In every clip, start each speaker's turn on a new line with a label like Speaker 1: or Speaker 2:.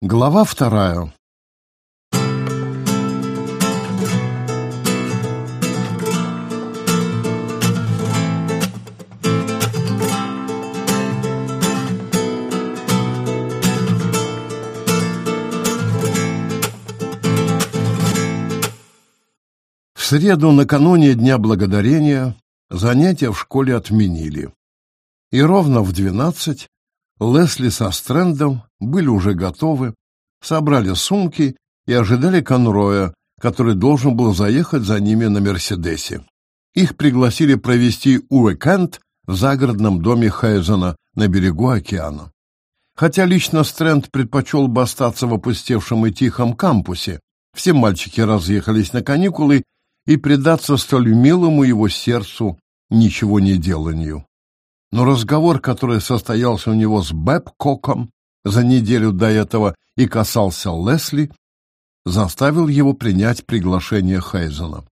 Speaker 1: Глава вторая. В среду накануне Дня Благодарения занятия в школе отменили. И ровно в двенадцать Лесли со Стрэндом были уже готовы, собрали сумки и ожидали Конроя, который должен был заехать за ними на Мерседесе. Их пригласили провести уикенд в загородном доме Хайзена на берегу океана. Хотя лично Стрэнд предпочел бы остаться в опустевшем и тихом кампусе, все мальчики разъехались на каникулы и предаться столь милому его сердцу ничего не деланию но разговор, который состоялся у него с Бэбкоком за неделю до этого и касался Лесли, заставил его принять приглашение Хейзена.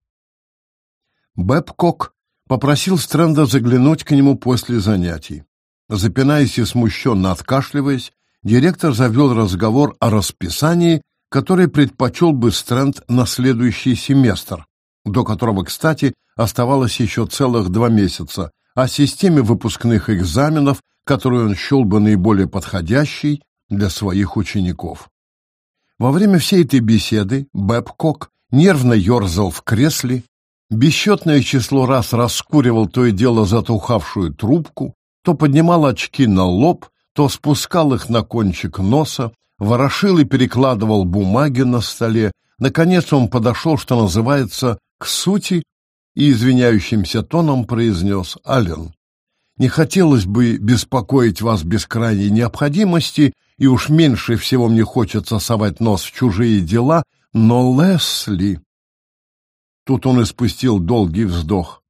Speaker 1: Бэбкок попросил Стрэнда заглянуть к нему после занятий. Запинаясь и смущенно откашливаясь, директор завел разговор о расписании, который предпочел бы Стрэнд на следующий семестр, до которого, кстати, оставалось еще целых два месяца, о системе выпускных экзаменов, которую он счел бы наиболее подходящей для своих учеников. Во время всей этой беседы Бэбкок нервно ерзал в кресле, бесчетное число раз раскуривал то и дело затухавшую трубку, то поднимал очки на лоб, то спускал их на кончик носа, ворошил и перекладывал бумаги на столе. Наконец он подошел, что называется, к сути и извиняющимся тоном произнес Ален. «Не хотелось бы беспокоить вас без крайней необходимости, и уж меньше всего мне хочется совать нос в чужие дела, но Лесли...» Тут он испустил долгий вздох.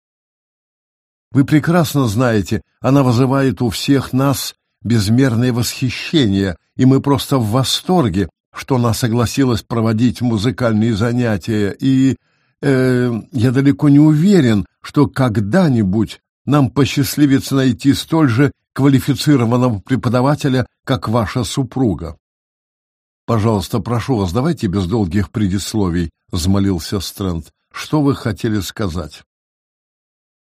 Speaker 1: «Вы прекрасно знаете, она вызывает у всех нас безмерное восхищение, и мы просто в восторге, что она согласилась проводить музыкальные занятия, и э, я далеко не уверен, что когда-нибудь нам посчастливится найти столь же квалифицированного преподавателя, как ваша супруга. Пожалуйста, прошу вас, давайте без долгих предисловий, взмолился Стрэнд. Что вы хотели сказать?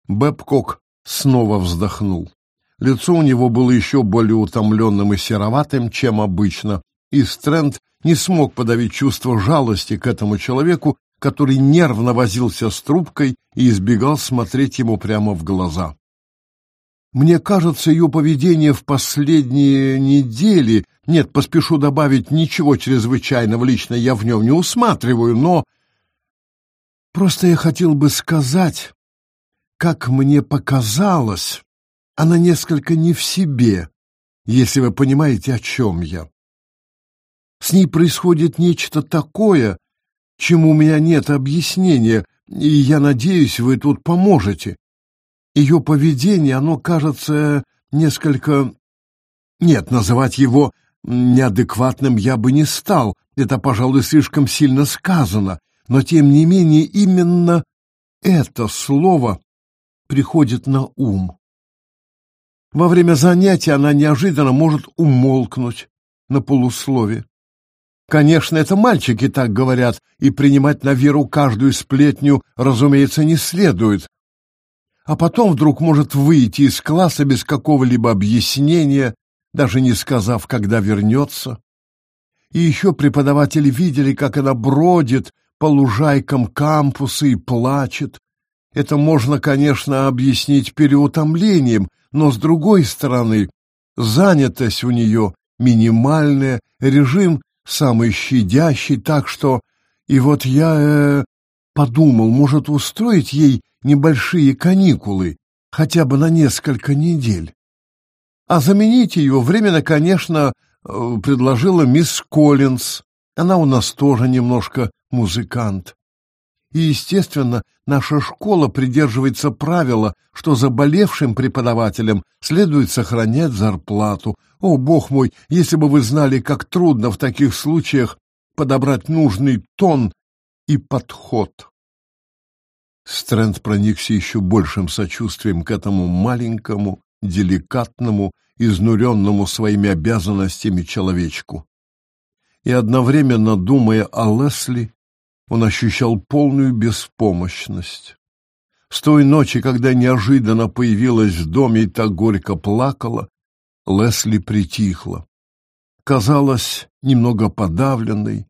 Speaker 1: Бэбкок снова вздохнул. Лицо у него было еще более утомленным и сероватым, чем обычно, и Стрэнд не смог подавить чувство жалости к этому человеку, который нервно возился с трубкой и избегал смотреть ему прямо в глаза. Мне кажется, ее поведение в последние недели... Нет, поспешу добавить, ничего чрезвычайного лично я в нем не усматриваю, но... Просто я хотел бы сказать, как мне показалось, она несколько не в себе, если вы понимаете, о чем я. С ней происходит нечто такое, чему у меня нет объяснения, и я надеюсь, вы тут поможете. Ее поведение, оно кажется несколько... Нет, называть его неадекватным я бы не стал, это, пожалуй, слишком сильно сказано, но, тем не менее, именно это слово приходит на ум. Во время занятия она неожиданно может умолкнуть на полуслове. Конечно, это мальчики так говорят, и принимать на веру каждую сплетню, разумеется, не следует. А потом вдруг может выйти из класса без какого-либо объяснения, даже не сказав, когда вернется. И еще преподаватели видели, как она бродит по лужайкам кампуса и плачет. Это можно, конечно, объяснить переутомлением, но, с другой стороны, занятость у нее минимальная, режим самый щадящий, так что... И вот я э, подумал, может, устроить ей небольшие каникулы, хотя бы на несколько недель. А заменить ее временно, конечно, э, предложила мисс Коллинз. Она у нас тоже немножко музыкант. И, естественно, наша школа придерживается правила, что заболевшим преподавателям следует сохранять зарплату. О, бог мой, если бы вы знали, как трудно в таких случаях подобрать нужный тон и подход. Стрэнд проникся еще большим сочувствием к этому маленькому, деликатному, изнуренному своими обязанностями человечку. и одновременно думая о Лесли, он ощущал полную беспомощность. С той ночи, когда неожиданно появилась в доме и так горько плакала, Лесли притихла. Казалась немного подавленной,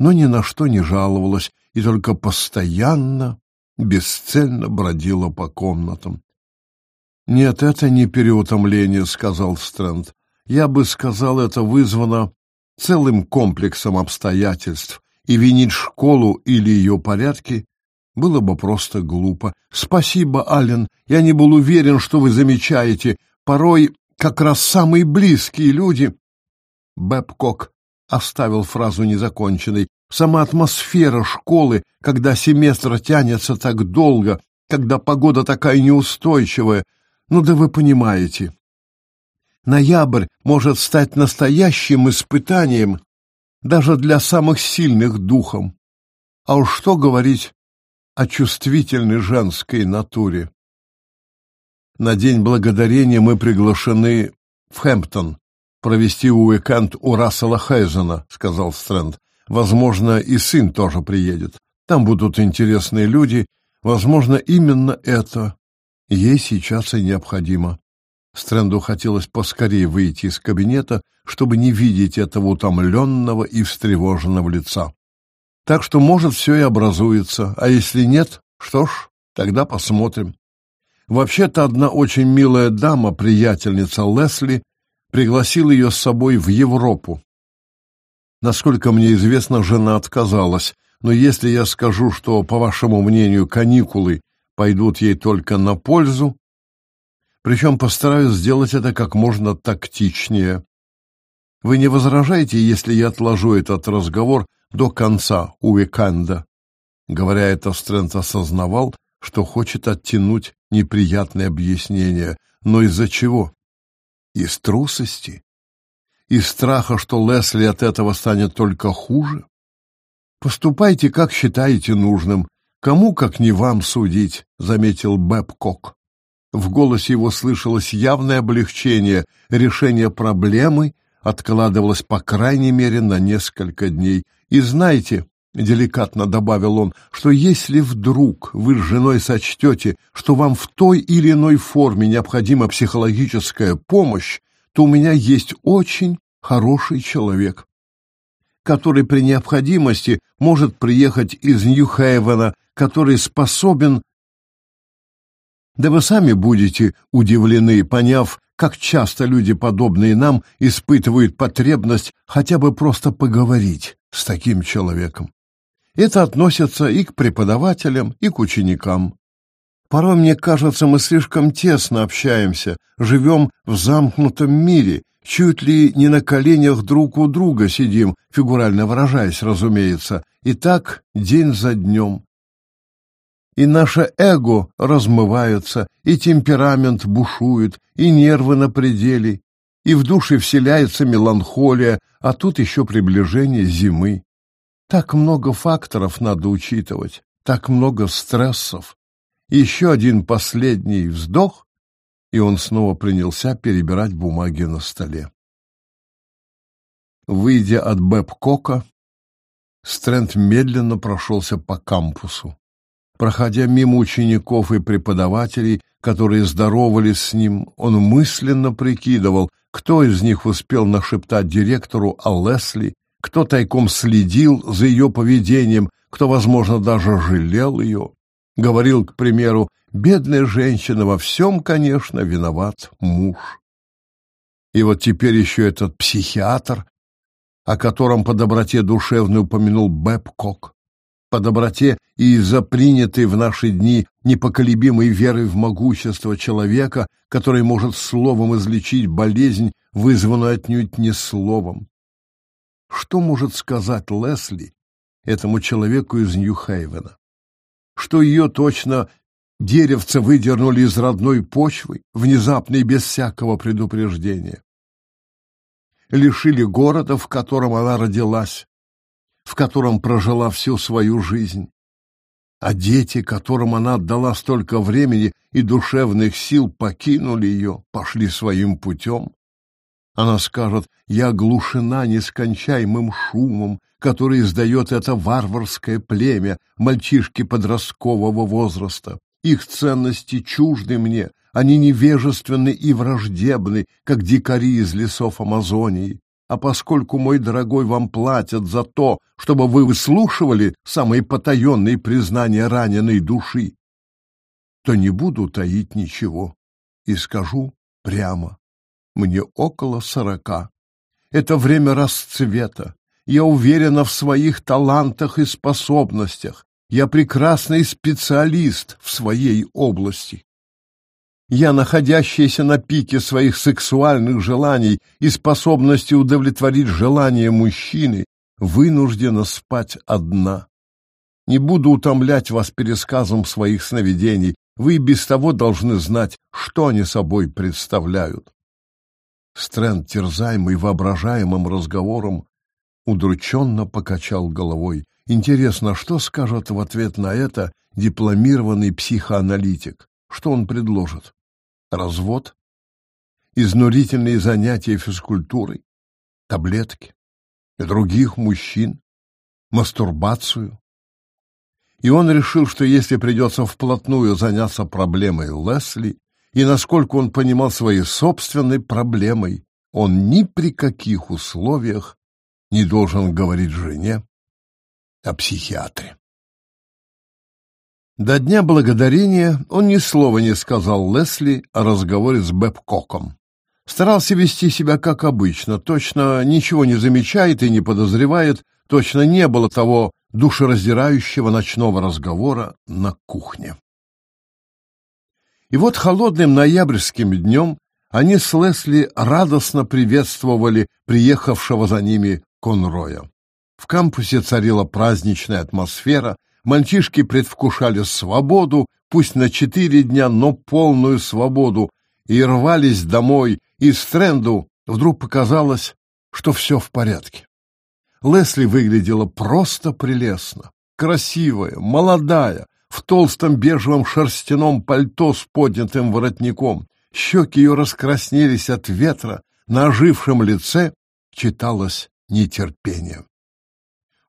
Speaker 1: но ни на что не жаловалась и только постоянно, бесцельно бродила по комнатам. «Нет, это не переутомление», — сказал Стрэнд. «Я бы сказал, это вызвано целым комплексом обстоятельств, и винить школу или ее порядки было бы просто глупо. Спасибо, Ален, я не был уверен, что вы замечаете. Порой как раз самые близкие люди... Бэбкок оставил фразу незаконченной. Сама атмосфера школы, когда семестр тянется так долго, когда погода такая неустойчивая, ну да вы понимаете. Ноябрь может стать настоящим испытанием даже для самых сильных духом. А уж что говорить о чувствительной женской натуре. На День Благодарения мы приглашены в Хэмптон провести уикенд у Рассела Хейзена, сказал Стрэнд. Возможно, и сын тоже приедет. Там будут интересные люди. Возможно, именно это ей сейчас и необходимо. Стрэнду хотелось поскорее выйти из кабинета, чтобы не видеть этого утомленного и встревоженного лица. Так что, может, все и образуется, а если нет, что ж, тогда посмотрим. Вообще-то одна очень милая дама, приятельница Лесли, пригласила ее с собой в Европу. Насколько мне известно, жена отказалась, но если я скажу, что, по вашему мнению, каникулы пойдут ей только на пользу, причем постараюсь сделать это как можно тактичнее. Вы не возражаете, если я отложу этот разговор до конца уикенда? Говоря это, Стрэнд осознавал, что хочет оттянуть неприятное объяснение. Но из-за чего? Из трусости? Из страха, что Лесли от этого станет только хуже? Поступайте, как считаете нужным. Кому, как не вам, судить, заметил Бэбкок. В голосе его слышалось явное облегчение. Решение проблемы откладывалось по крайней мере на несколько дней. И знаете, — деликатно добавил он, — что если вдруг вы с женой сочтете, что вам в той или иной форме необходима психологическая помощь, то у меня есть очень хороший человек, который при необходимости может приехать из Нью-Хейвена, который способен да вы сами будете удивлены, поняв, как часто люди, подобные нам, испытывают потребность хотя бы просто поговорить с таким человеком. Это относится и к преподавателям, и к ученикам. Порой, мне кажется, мы слишком тесно общаемся, живем в замкнутом мире, чуть ли не на коленях друг у друга сидим, фигурально выражаясь, разумеется, и так день за днем и наше эго размывается, и темперамент бушует, и нервы на пределе, и в душе вселяется меланхолия, а тут еще приближение зимы. Так много факторов надо учитывать, так много стрессов. Еще один последний вздох, и он снова принялся перебирать бумаги на столе. Выйдя от Бэбкока, Стрэнд медленно прошелся по кампусу. Проходя мимо учеников и преподавателей, которые здоровались с ним, он мысленно прикидывал, кто из них успел нашептать директору о Лесли, кто тайком следил за ее поведением, кто, возможно, даже жалел ее. Говорил, к примеру, бедная женщина, во всем, конечно, виноват муж. И вот теперь еще этот психиатр, о котором по доброте душевной упомянул Бэбкок по доброте и из-за принятой в наши дни непоколебимой веры в могущество человека, который может словом излечить болезнь, вызванную отнюдь не словом. Что может сказать Лесли этому человеку из Нью-Хейвена? Что ее точно деревца выдернули из родной почвы, внезапно и без всякого предупреждения. Лишили города, в котором она родилась, в котором прожила всю свою жизнь. А дети, которым она отдала столько времени и душевных сил, покинули ее, пошли своим путем. Она скажет, я оглушена нескончаемым шумом, который издает это варварское племя, мальчишки подросткового возраста. Их ценности чужды мне, они невежественны и враждебны, как дикари из лесов Амазонии. А поскольку, мой дорогой, вам платят за то, чтобы вы выслушивали самые потаенные признания раненой души, то не буду таить ничего и скажу прямо. Мне около сорока. Это время расцвета. Я уверена в своих талантах и способностях. Я прекрасный специалист в своей области. Я, находящаяся на пике своих сексуальных желаний и способности удовлетворить желания мужчины, вынуждена спать одна. Не буду утомлять вас пересказом своих сновидений, вы без того должны знать, что они собой представляют. Стрэнд, терзаемый воображаемым разговором, удрученно покачал головой. Интересно, что скажет в ответ на это дипломированный психоаналитик? Что он предложит? Развод? Изнурительные занятия физкультурой? Таблетки? Других мужчин? Мастурбацию? И он решил, что если придется вплотную заняться проблемой Лесли, и насколько он понимал своей собственной проблемой, он ни при каких условиях не должен говорить жене о психиатре. До Дня Благодарения он ни слова не сказал Лесли о разговоре с Бэбкоком. Старался вести себя как обычно, точно ничего не замечает и не подозревает, точно не было того душераздирающего ночного разговора на кухне. И вот холодным ноябрьским днем они с Лесли радостно приветствовали приехавшего за ними Конроя. В кампусе царила праздничная атмосфера, мальчишки предвкушали свободу, пусть на четыре дня, но полную свободу, и рвались домой, и Стрэнду вдруг показалось, что все в порядке. Лесли выглядела просто прелестно. Красивая, молодая, в толстом бежевом шерстяном пальто с поднятым воротником. Щеки ее раскраснелись от ветра, на ожившем лице читалось нетерпение.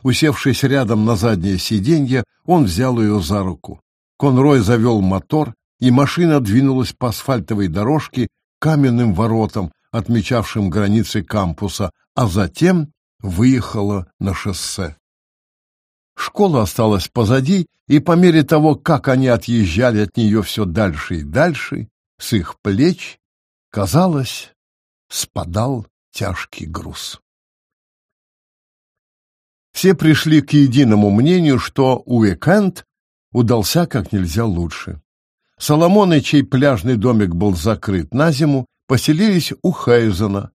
Speaker 1: Усевшись рядом на заднее сиденье, он взял ее за руку. Конрой завел мотор, и машина двинулась по асфальтовой дорожке каменным воротам, отмечавшим границы кампуса, а затем выехала на шоссе. Школа осталась позади, и по мере того, как они отъезжали от нее все дальше и дальше, с их плеч, казалось, спадал тяжкий груз. Все пришли к единому мнению, что уикенд удался как нельзя лучше. Соломоны, чей пляжный домик был закрыт на зиму, поселились у Хейзена.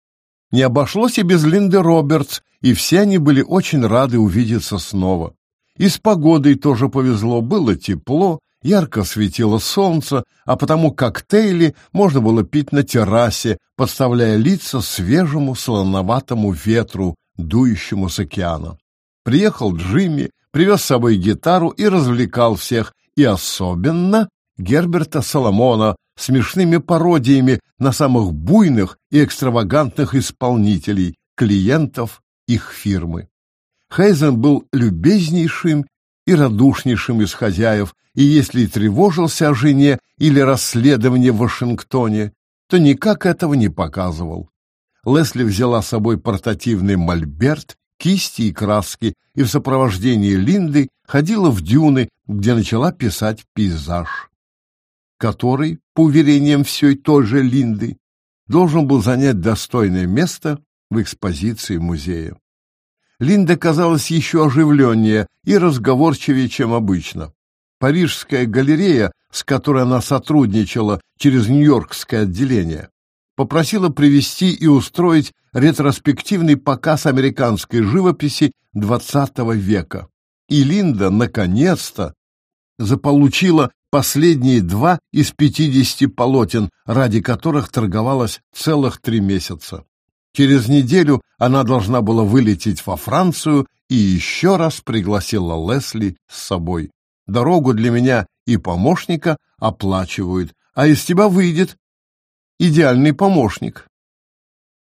Speaker 1: Не обошлось и без Линды Робертс, и все они были очень рады увидеться снова. И с погодой тоже повезло, было тепло, ярко светило солнце, а потому коктейли можно было пить на террасе, подставляя лица свежему солоноватому ветру, дующему с океана. Приехал Джимми, привез с собой гитару и развлекал всех, и особенно Герберта Соломона смешными пародиями на самых буйных и экстравагантных исполнителей, клиентов их фирмы. Хейзен был любезнейшим и радушнейшим из хозяев, и если тревожился о жене или расследовании в Вашингтоне, то никак этого не показывал. Лесли взяла с собой портативный мольберт, кисти и краски, и в сопровождении Линды ходила в дюны, где начала писать пейзаж, который, по уверениям всей той же Линды, должен был занять достойное место в экспозиции музея. Линда казалась еще оживленнее и разговорчивее, чем обычно. Парижская галерея, с которой она сотрудничала через Нью-Йоркское отделение, попросила привести и устроить ретроспективный показ американской живописи XX века. И Линда, наконец-то, заполучила последние два из пятидесяти полотен, ради которых торговалась целых три месяца. Через неделю она должна была вылететь во Францию и еще раз пригласила Лесли с собой. Дорогу для меня и помощника оплачивают, а из тебя выйдет идеальный помощник.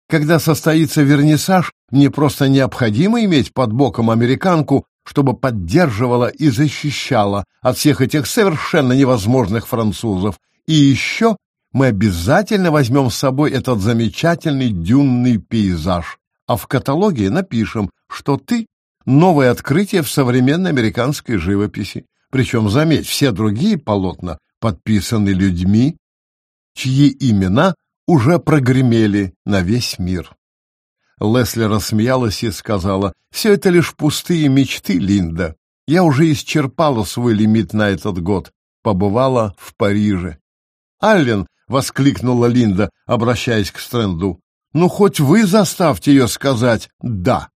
Speaker 1: Когда состоится вернисаж, мне просто необходимо иметь под боком американку, чтобы поддерживала и защищала от всех этих совершенно невозможных французов. И еще мы обязательно возьмем с собой этот замечательный дюнный пейзаж, а в каталоге напишем, что ты — новое открытие в современной американской живописи. Причем, заметь, все другие полотна подписаны людьми, чьи имена уже прогремели на весь мир. Лесли рассмеялась и сказала, «Все это лишь пустые мечты, Линда. Я уже исчерпала свой лимит на этот год. Побывала в Париже». «Аллен!» — воскликнула Линда, обращаясь к Стрэнду. «Ну, хоть вы заставьте ее сказать «да».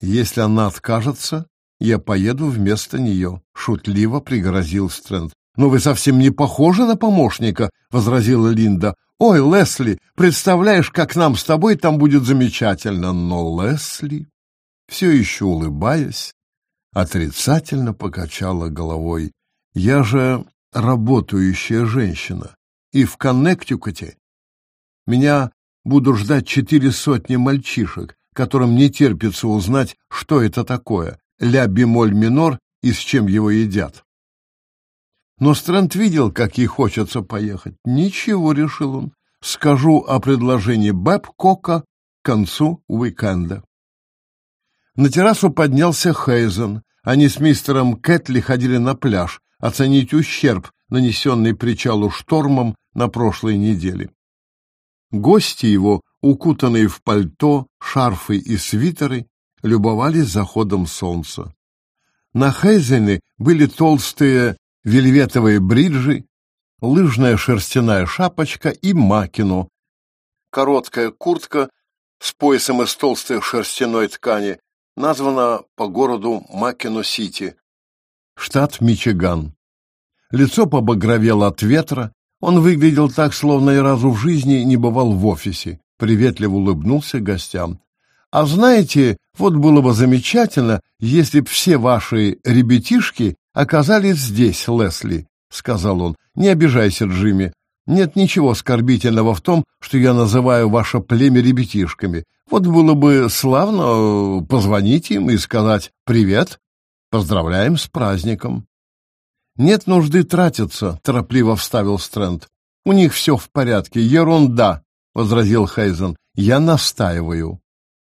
Speaker 1: «Если она откажется, я поеду вместо нее», — шутливо пригрозил Стрэнд. «Но вы совсем не похожи на помощника», — возразила Линда. «Ой, Лесли, представляешь, как нам с тобой там будет замечательно!» Но Лесли, все еще улыбаясь, отрицательно покачала головой. «Я же работающая женщина, и в Коннектикуте меня будут ждать четыре сотни мальчишек, которым не терпится узнать, что это такое, ля-бемоль минор и с чем его едят. Но Стрэнд видел, как ей хочется поехать. Ничего, решил он. Скажу о предложении Бэбкока к концу уикенда. На террасу поднялся Хейзен. Они с мистером Кэтли ходили на пляж оценить ущерб, нанесенный причалу штормом на прошлой неделе. Гости его, укутанные в пальто, шарфы и свитеры, любовались заходом солнца. На Хейзене были толстые вельветовые бриджи, лыжная шерстяная шапочка и макино, короткая куртка с поясом из толстой шерстяной ткани, названа по городу Макино-Сити, штат Мичиган. Лицо побагровело от ветра, он выглядел так, словно и разу в жизни не бывал в офисе, приветливо улыбнулся гостям. А знаете, вот было бы замечательно, если б все ваши ребятишки оказались здесь, Лесли, — сказал он. — Не обижайся, Джимми. Нет ничего оскорбительного в том, что я называю ваше племя ребятишками. Вот было бы славно э, позвонить им и сказать «Привет, поздравляем с праздником». «Нет нужды тратиться», — торопливо вставил Стрэнд. «У них все в порядке. Ерунда», — возразил Хейзен. «Я настаиваю».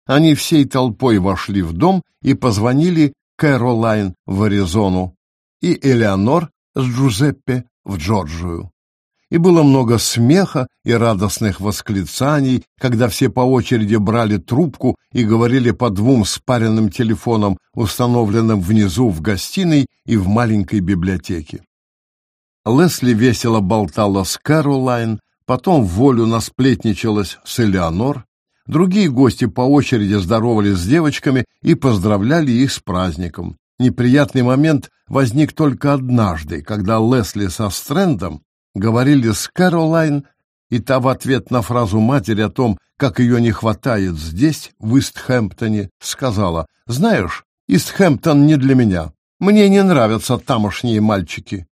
Speaker 1: Они всей толпой вошли в дом и позвонили Кэролайн в Аризону и Элеонор с Джузеппе в Джорджию. И было много смеха и радостных восклицаний, когда все по очереди брали трубку и говорили по двум спаренным телефонам, установленным внизу в гостиной и в маленькой библиотеке. Лесли весело болтала с Кэролайн, потом волю насплетничалась с Элеонор, Другие гости по очереди здоровались с девочками и поздравляли их с праздником. Неприятный момент возник только однажды, когда Лесли со Стрэндом говорили с Кэролайн, и та в ответ на фразу матери о том, как ее не хватает здесь, в Истхэмптоне, сказала, «Знаешь, Истхэмптон не для меня. Мне не нравятся тамошние мальчики».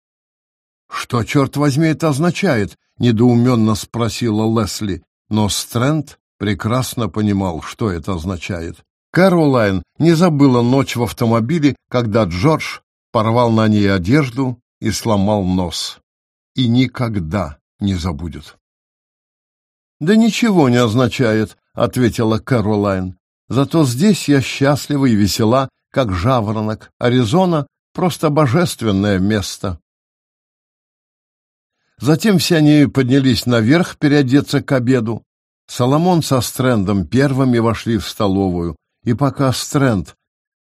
Speaker 1: «Что, черт возьми, это означает?» — недоуменно спросила Лесли. Но Стрэнд прекрасно понимал, что это означает. Кэролайн не забыла ночь в автомобиле, когда Джордж порвал на ней одежду и сломал нос. И никогда не забудет. «Да ничего не означает», — ответила Кэролайн. «Зато здесь я счастлива и весела, как жаворонок. Аризона — просто божественное место». Затем все они поднялись наверх переодеться к обеду. Соломон со Стрендом первыми вошли в столовую, и пока Стрэнд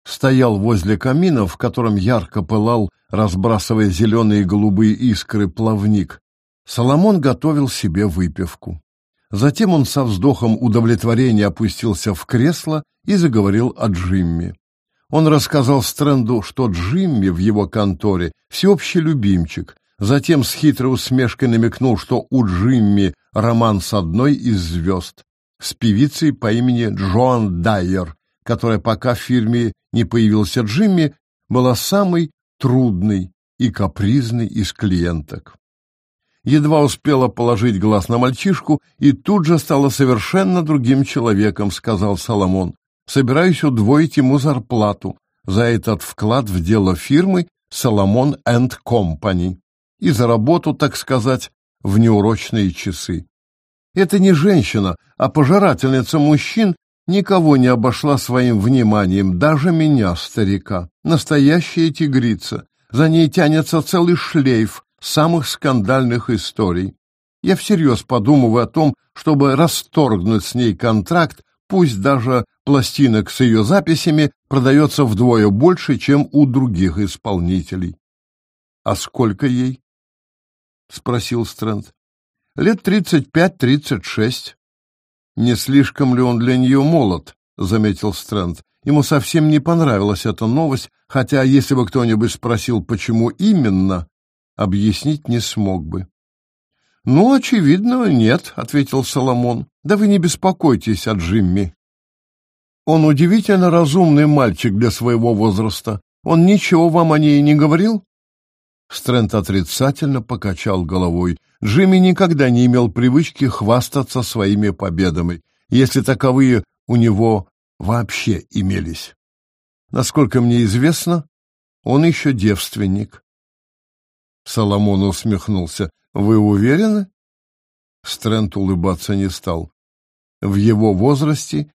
Speaker 1: стоял возле камина, в котором ярко пылал, разбрасывая зеленые и голубые искры, плавник, Соломон готовил себе выпивку. Затем он со вздохом удовлетворения опустился в кресло и заговорил о Джимми. Он рассказал Стрэнду, что Джимми в его конторе всеобщий любимчик, Затем с хитрой усмешкой намекнул, что у Джимми роман с одной из звезд, с певицей по имени Джоан Дайер, которая пока в фирме не появился Джимми, была самой трудной и капризной из клиенток. едва успела положить глаз на мальчишку и тут же стала совершенно другим человеком, сказал Соломон. Собираюсь удвоить ему зарплату за этот вклад в дело фирмы Соломон энд Компани и за работу, так сказать, в неурочные часы. Это не женщина, а пожирательница мужчин никого не обошла своим вниманием, даже меня, старика. Настоящая тигрица. За ней тянется целый шлейф самых скандальных историй. Я всерьез подумываю о том, чтобы расторгнуть с ней контракт, пусть даже пластинок с ее записями продается вдвое больше, чем у других исполнителей. — А сколько ей? — спросил Стрэнд. — Лет тридцать пять-тридцать шесть. — Не слишком ли он для нее молод? — заметил Стрэнд. Ему совсем не понравилась эта новость, хотя если бы кто-нибудь спросил, почему именно, объяснить не смог бы. «Ну, очевидно, нет», — ответил Соломон. «Да вы не беспокойтесь о Джимми. Он удивительно разумный мальчик для своего возраста. Он ничего вам о ней не говорил?» Стрэнд отрицательно покачал головой. Джимми никогда не имел привычки хвастаться своими победами, если таковые у него вообще имелись. Насколько мне известно, он еще девственник. Соломон усмехнулся. Вы уверены? Стрэнд улыбаться не стал. В его возрасте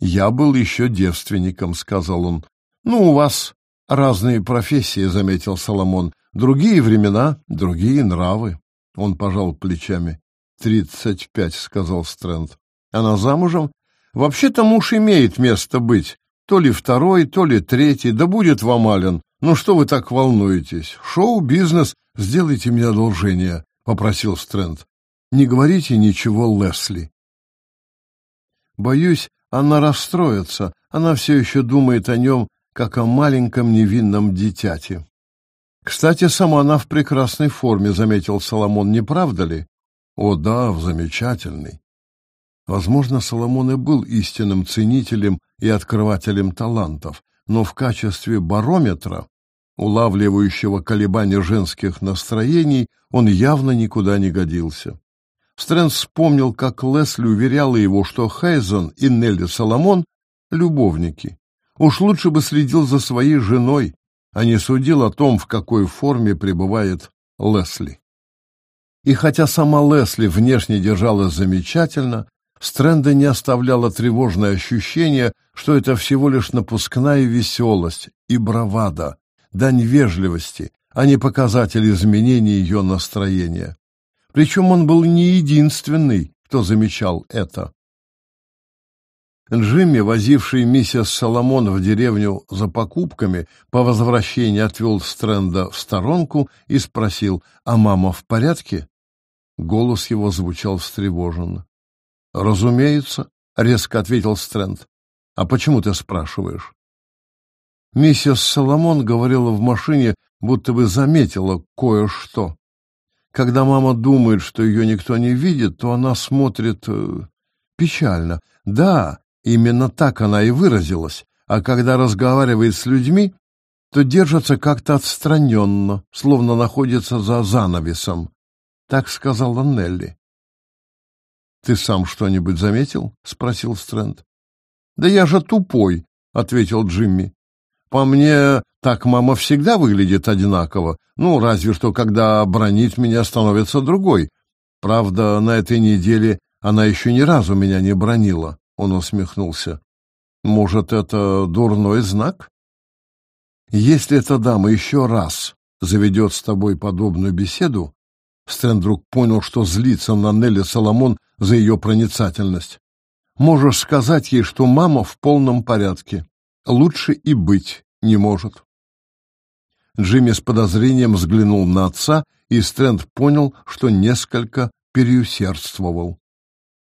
Speaker 1: я был еще девственником, сказал он. Ну, у вас разные профессии, заметил Соломон. Другие времена, другие нравы. Он пожал плечами. «Тридцать пять», — сказал Стрэнд. «Она замужем?» «Вообще-то муж имеет место быть. То ли второй, то ли третий. Да будет вам, Ален. Ну что вы так волнуетесь? Шоу-бизнес. Сделайте мне одолжение», — попросил Стрэнд. «Не говорите ничего Лесли». Боюсь, она расстроится. Она все еще думает о нем, как о маленьком невинном дитяте. Кстати, сама она в прекрасной форме, заметил Соломон, не правда ли? О, да, в замечательной. Возможно, Соломон и был истинным ценителем и открывателем талантов, но в качестве барометра, улавливающего колебания женских настроений, он явно никуда не годился. Стрэнд вспомнил, как Лесли уверяла его, что Хейзен и Нелли Соломон — любовники. Уж лучше бы следил за своей женой, а не судил о том, в какой форме пребывает Лесли. И хотя сама Лесли внешне держалась замечательно, Стрэнда не оставляло тревожное ощущение, что это всего лишь напускная веселость и бравада, дань вежливости, а не показатель изменения ее настроения. Причем он был не единственный, кто замечал это. Джимми, возивший миссис Соломон в деревню за покупками, по возвращении отвел Стрэнда в сторонку и спросил, «А мама в порядке?» Голос его звучал встревоженно. «Разумеется», — резко ответил Стрэнд. «А почему ты спрашиваешь?» Миссис Соломон говорила в машине, будто бы заметила кое-что. Когда мама думает, что ее никто не видит, то она смотрит э, печально. Да, Именно так она и выразилась, а когда разговаривает с людьми, то держится как-то отстраненно, словно находится за занавесом. Так сказала Нелли. «Ты сам что-нибудь заметил?» — спросил Стрэнд. «Да я же тупой», — ответил Джимми. «По мне, так мама всегда выглядит одинаково, ну, разве что, когда бронить меня становится другой. Правда, на этой неделе она еще ни разу меня не бронила». Он усмехнулся. Может, это дурной знак? Если эта дама еще раз заведет с тобой подобную беседу, Стэн вдруг понял, что злится на Нелли Соломон за ее проницательность. Можешь сказать ей, что мама в полном порядке. Лучше и быть не может. Джимми с подозрением взглянул на отца, и Стрэнд понял, что несколько переусердствовал.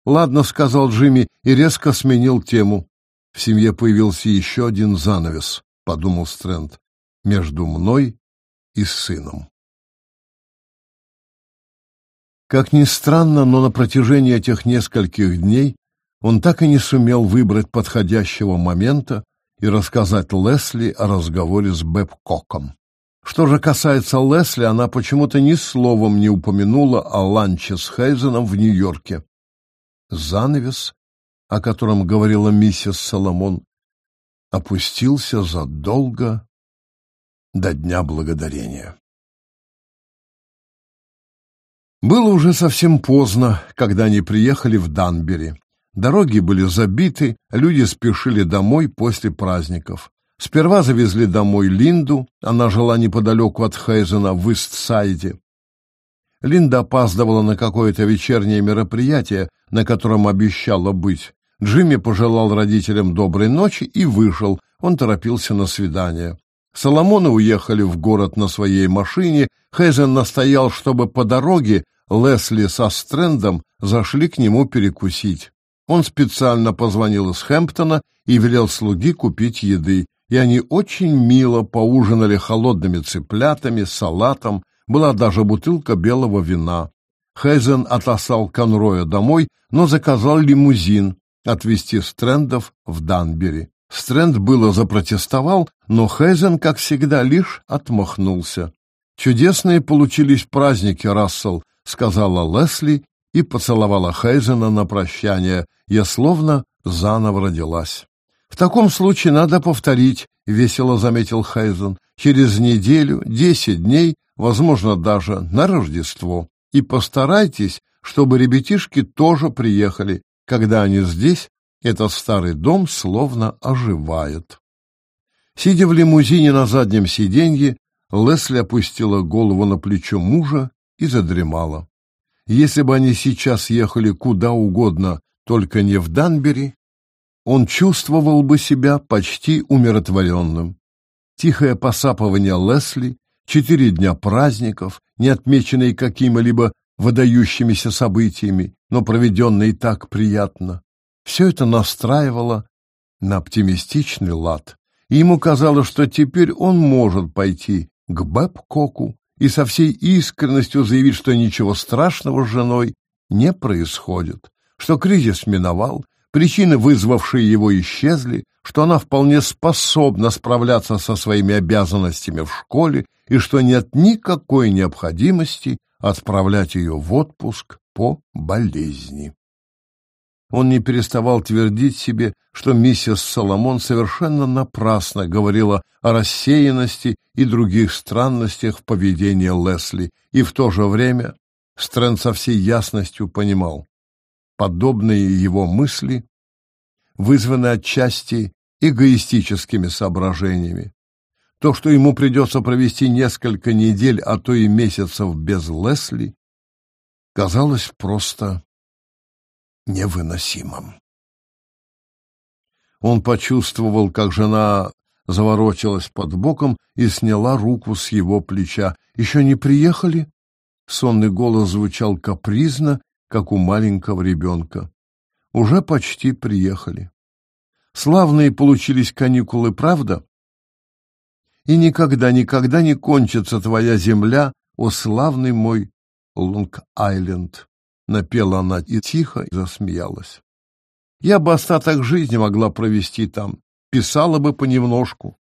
Speaker 1: «Ладно», — сказал Джимми и резко сменил тему. «В семье появился еще один занавес», — подумал Стрэнд, — «между мной и сыном». Как ни странно, но на протяжении этих нескольких дней он так и не сумел выбрать подходящего момента и рассказать Лесли о разговоре с Бэбкоком. Что же касается Лесли, она почему-то ни словом не упомянула о ланче с Хейзеном в Нью-Йорке. Занавес, о котором говорила миссис Соломон, опустился задолго до Дня Благодарения. Было уже совсем поздно, когда они приехали в Данбери. Дороги были забиты, люди спешили домой после праздников. Сперва завезли домой Линду, она жила неподалеку от Хейзена в Истсайде. Линда опаздывала на какое-то вечернее мероприятие, на котором обещала быть. Джимми пожелал родителям доброй ночи и вышел, он торопился на свидание. Соломоны уехали в город на своей машине, Хейзен настоял, чтобы по дороге Лесли со Стрендом зашли к нему перекусить. Он специально позвонил из Хэмптона и велел слуги купить еды, и они очень мило поужинали холодными цыплятами, салатом, была даже бутылка белого вина. Хейзен отослал Конроя домой, но заказал лимузин отвезти Стрендов в Данбери. Стрэнд было запротестовал, но Хейзен, как всегда, лишь отмахнулся. «Чудесные получились праздники, Рассел», — сказала Лесли и поцеловала Хейзена на прощание. Я словно заново родилась. «В таком случае надо повторить», — весело заметил Хейзен. «Через неделю, десять дней, возможно, даже на Рождество. И постарайтесь, чтобы ребятишки тоже приехали. Когда они здесь, этот старый дом словно оживает». Сидя в лимузине на заднем сиденье, Лесли опустила голову на плечо мужа и задремала. Если бы они сейчас ехали куда угодно, только не в Данбери, он чувствовал бы себя почти умиротворенным. Тихое посапывание Лесли, четыре дня праздников, не отмеченные какими-либо выдающимися событиями, но проведенные так приятно. Все это настраивало на оптимистичный лад, и ему казалось, что теперь он может пойти к Бэбкоку и со всей искренностью заявить, что ничего страшного с женой не происходит, что кризис миновал, Причины, вызвавшие его, исчезли, что она вполне способна справляться со своими обязанностями в школе и что нет никакой необходимости отправлять ее в отпуск по болезни. Он не переставал твердить себе, что миссис Соломон совершенно напрасно говорила о рассеянности и других странностях в поведении Лесли, и в то же время Стрэнд со всей ясностью понимал, Подобные его мысли вызваны отчасти эгоистическими соображениями. То, что ему придется провести несколько недель, а то и месяцев без Лесли, казалось просто невыносимым. Он почувствовал, как жена заворочилась под боком и сняла руку с его плеча. «Еще не приехали?» Сонный голос звучал капризно как у маленького ребенка. Уже почти приехали. Славные получились каникулы, правда? И никогда, никогда не кончится твоя земля, о славный мой Лонг-Айленд. Напела она и тихо засмеялась. Я бы остаток жизни могла провести там, писала бы понемножку,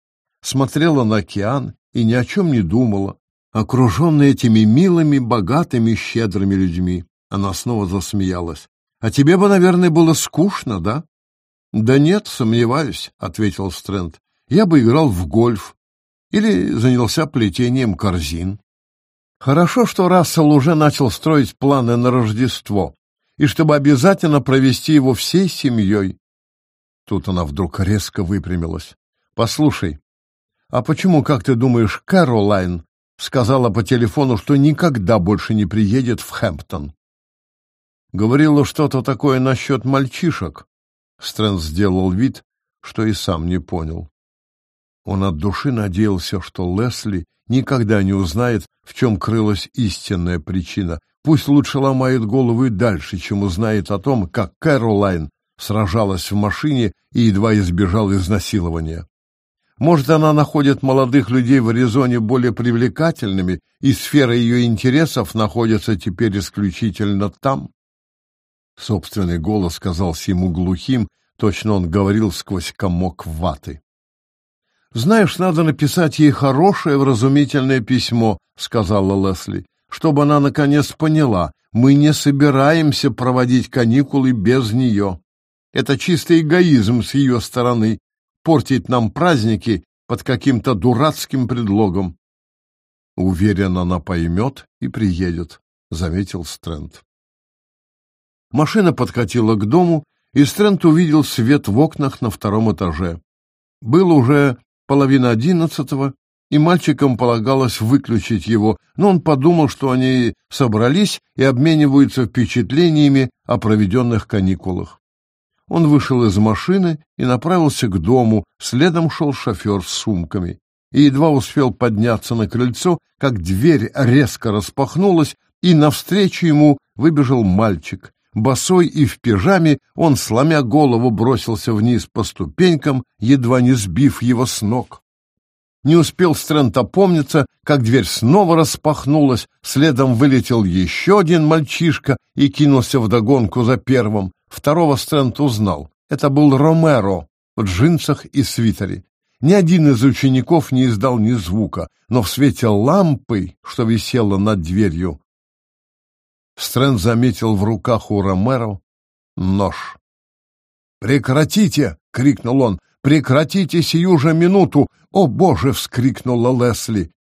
Speaker 1: смотрела на океан и ни о чем не думала, окруженная этими милыми, богатыми, щедрыми людьми. Она снова засмеялась. А тебе бы, наверное, было скучно, да? Да нет, сомневаюсь, ответил Стрэнд. Я бы играл в гольф или занялся плетением корзин. Хорошо, что Рассел уже начал строить планы на Рождество, и чтобы обязательно провести его всей семьей. Тут она вдруг резко выпрямилась. Послушай, а почему, как ты думаешь, Кэролайн сказала по телефону, что никогда больше не приедет в Хэмптон? Говорила что-то такое насчет мальчишек. Стрэнд сделал вид, что и сам не понял. Он от души надеялся, что Лесли никогда не узнает, в чем крылась истинная причина. Пусть лучше ломает голову и дальше, чем узнает о том, как Кэролайн сражалась в машине и едва избежала изнасилования. Может, она находит молодых людей в Аризоне более привлекательными, и сфера ее интересов находится теперь исключительно там? Собственный голос казался ему глухим, точно он говорил сквозь комок ваты. «Знаешь, надо написать ей хорошее вразумительное письмо», — сказала Лесли, «чтобы она наконец поняла, мы не собираемся проводить каникулы без нее. Это чистый эгоизм с ее стороны — портить нам праздники под каким-то дурацким предлогом». «Уверен, она поймет и приедет», — заметил Стрэнд. Машина подкатила к дому, и Стрэнд увидел свет в окнах на втором этаже. Было уже половина одиннадцатого, и мальчикам полагалось выключить его, но он подумал, что они собрались и обмениваются впечатлениями о проведенных каникулах. Он вышел из машины и направился к дому, следом шел шофер с сумками. И едва успел подняться на крыльцо, как дверь резко распахнулась, и навстречу ему выбежал мальчик. Босой и в пижаме он, сломя голову, бросился вниз по ступенькам, едва не сбив его с ног. Не успел Стрэнд опомниться, как дверь снова распахнулась, следом вылетел еще один мальчишка и кинулся вдогонку за первым. Второго Стрэнд узнал. Это был Ромеро в джинсах и свитере. Ни один из учеников не издал ни звука, но в свете лампы, что висела над дверью, Стрэнд заметил в руках у Ромеро нож. «Прекратите!» — крикнул он. «Прекратите сию же минуту!» «О, Боже!» — вскрикнула Лесли.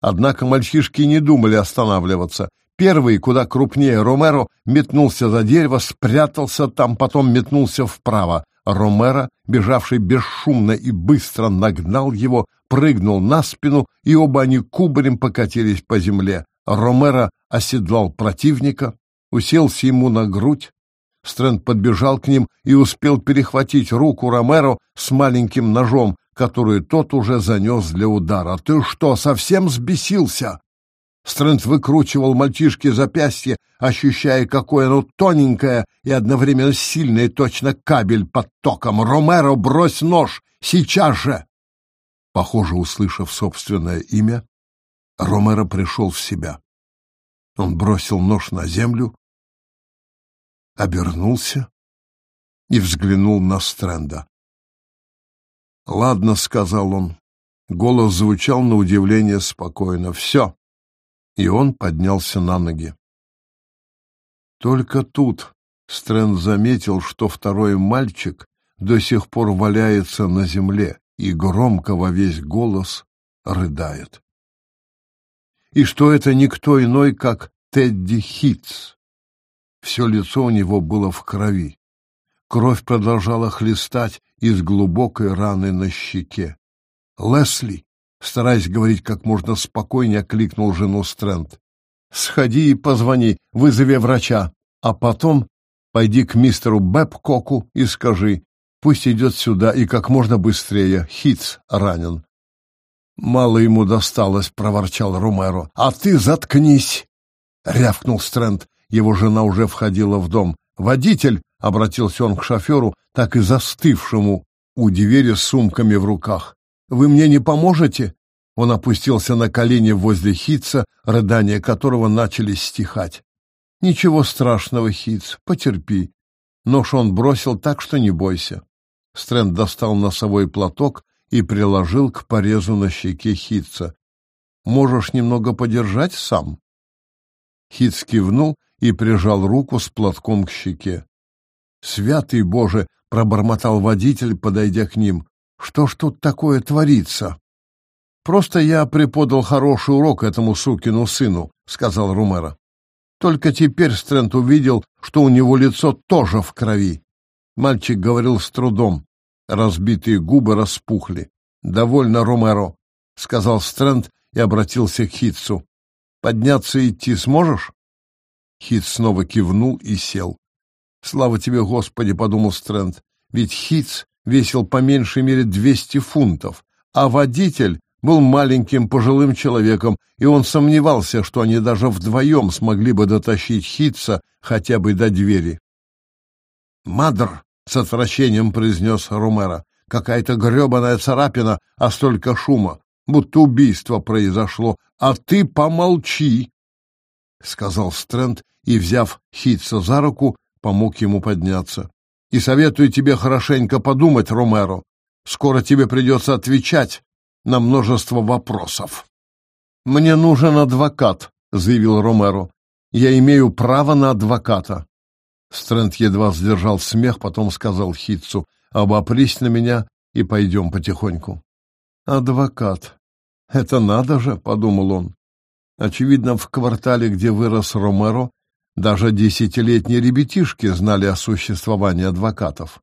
Speaker 1: Однако мальчишки не думали останавливаться. Первый, куда крупнее Ромеро, метнулся за дерево, спрятался там, потом метнулся вправо. Ромеро, бежавший бесшумно и быстро, нагнал его, прыгнул на спину, и оба они кубарем покатились по земле. Ромеро оседлал противника, уселся ему на грудь. Стрэнд подбежал к ним и успел перехватить руку Ромеро с маленьким ножом, которую тот уже занес для удара. «Ты что, совсем сбесился?» Стрэнд выкручивал мальчишке запястье, ощущая, какое оно тоненькое и одновременно сильное, точно кабель под током. «Ромеро, брось нож! Сейчас же!» Похоже, услышав собственное имя, Ромеро пришел в себя. Он бросил нож на землю, обернулся и взглянул на Стрэнда. «Ладно», — сказал он. Голос звучал на удивление спокойно. «Все». И он поднялся на ноги. Только тут Стрэнд заметил, что второй мальчик до сих пор валяется на земле и громко во весь голос рыдает и что это никто иной, как Тедди Хитц. Все лицо у него было в крови. Кровь продолжала хлестать из глубокой раны на щеке. «Лесли!» — стараясь говорить как можно спокойнее, окликнул жену Стрэнд. «Сходи и позвони, вызови врача, а потом пойди к мистеру Бэбкоку и скажи, пусть идет сюда и как можно быстрее, Хитц ранен. «Мало ему досталось», — проворчал Ромеро. «А ты заткнись!» — рявкнул Стрэнд. Его жена уже входила в дом. «Водитель!» — обратился он к шоферу, так и застывшему у двери с сумками в руках. «Вы мне не поможете?» Он опустился на колени возле Хитца, рыдания которого начали стихать. «Ничего страшного, Хитц, потерпи». Нож он бросил так, что не бойся. Стрэнд достал носовой платок, и приложил к порезу на щеке Хитца. «Можешь немного подержать сам?» Хитц кивнул и прижал руку с платком к щеке. «Святый Боже!» — пробормотал водитель, подойдя к ним. «Что ж тут такое творится?» «Просто я преподал хороший урок этому сукину сыну», — сказал Румера. Только теперь Стрэнд увидел, что у него лицо тоже в крови. Мальчик говорил с трудом. Разбитые губы распухли. «Довольно, Ромеро», — сказал Стрэнд и обратился к Хитцу. «Подняться и идти сможешь?» Хит снова кивнул и сел. «Слава тебе, Господи!» — подумал Стрэнд. «Ведь Хитц весил по меньшей мере двести фунтов, а водитель был маленьким пожилым человеком, и он сомневался, что они даже вдвоем смогли бы дотащить Хитца хотя бы до двери. «Мадр!» — с отвращением произнес Ромеро. «Какая-то гребаная царапина, а столько шума, будто убийство произошло. А ты помолчи!» — сказал Стрэнд и, взяв Хитца за руку, помог ему подняться. «И советую тебе хорошенько подумать, Ромеро. Скоро тебе придется отвечать на множество вопросов. «Мне нужен адвокат», — заявил Ромеро. «Я имею право на адвоката». Стрэнд едва сдержал смех, потом сказал Хитцу, «Обопрись на меня и пойдем потихоньку». «Адвокат. Это надо же», — подумал он. Очевидно, в квартале, где вырос Ромеро, даже десятилетние ребятишки знали о существовании адвокатов.